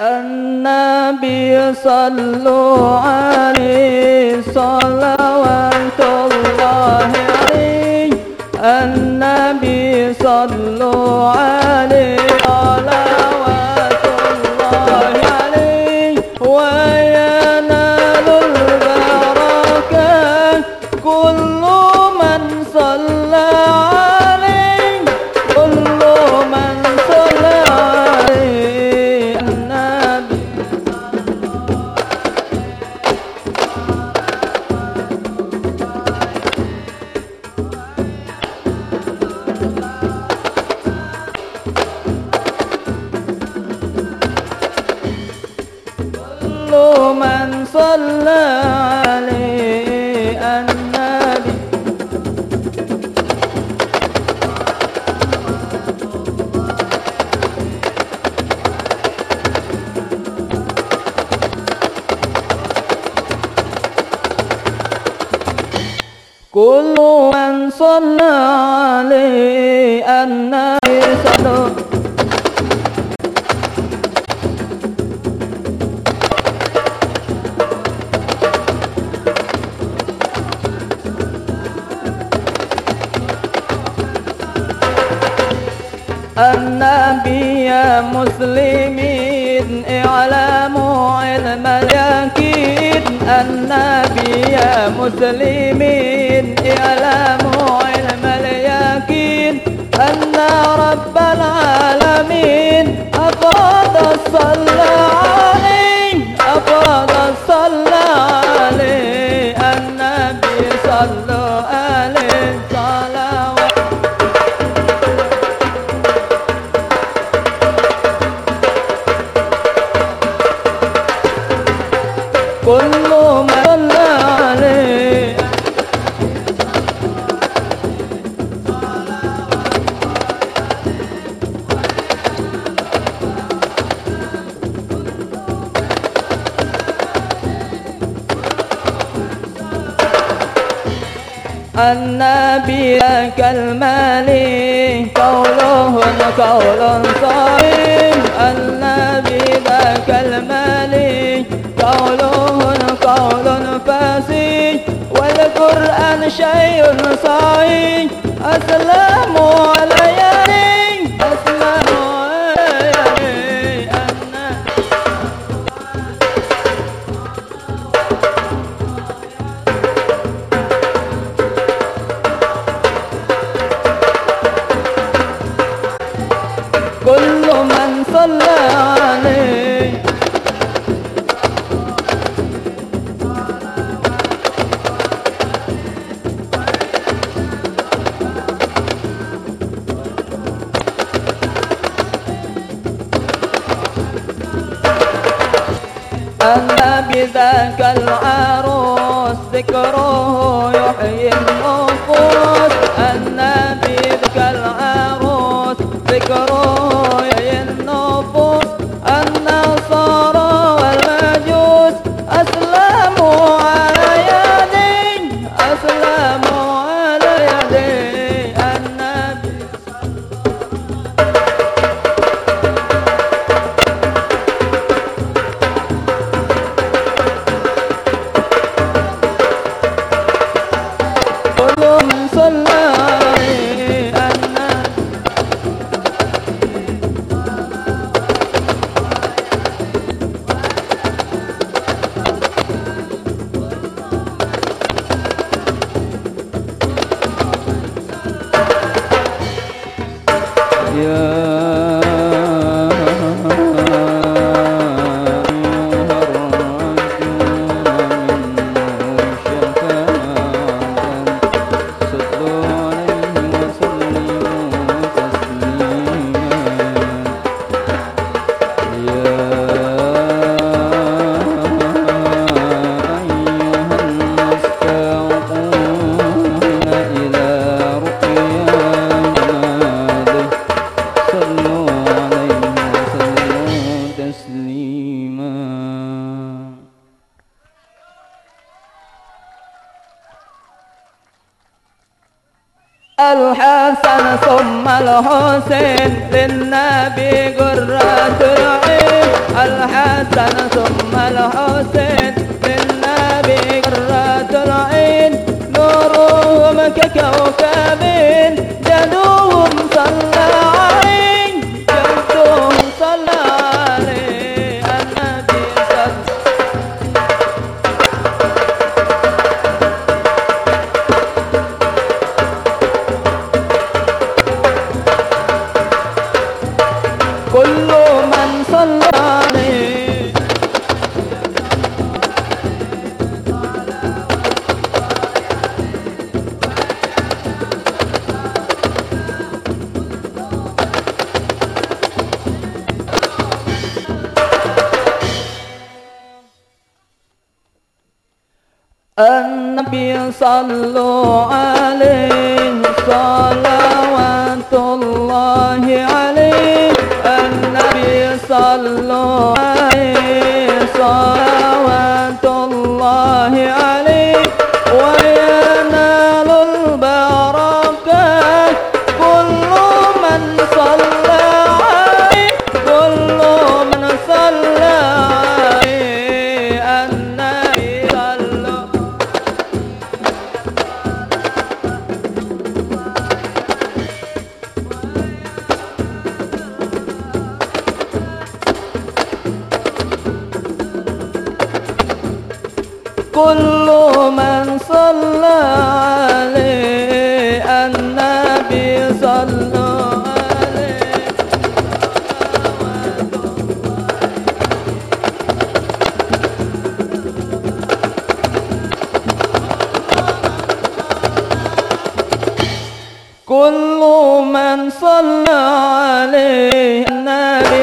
النبي صلوا عليه صلوات الله عليه. النبي صلوا عليه صلى عليه النبي كل من صلى النبي مسلمين اعلموا علم اليقين. النبي مسلمين اعلموا علم اليقين. أن رب العالمين أفراد الصلاة عليه أفراد الصلاة عليه. النبي صلوا كل ما صلى عليه النبي كالمالي قوله قول صحيح النبي شيء صحيح النبي ذاك العروس ذكره يحيي الحسن ثم الحسين للنبي قرة العين. الحسن ثم الحسين للنبي قرة العين. نورهم ككوكب كل من صلى عليه النبي صلوا عليه صلوات كل من صلى عليه النبي صلى عليه. كل من صلى عليه النبي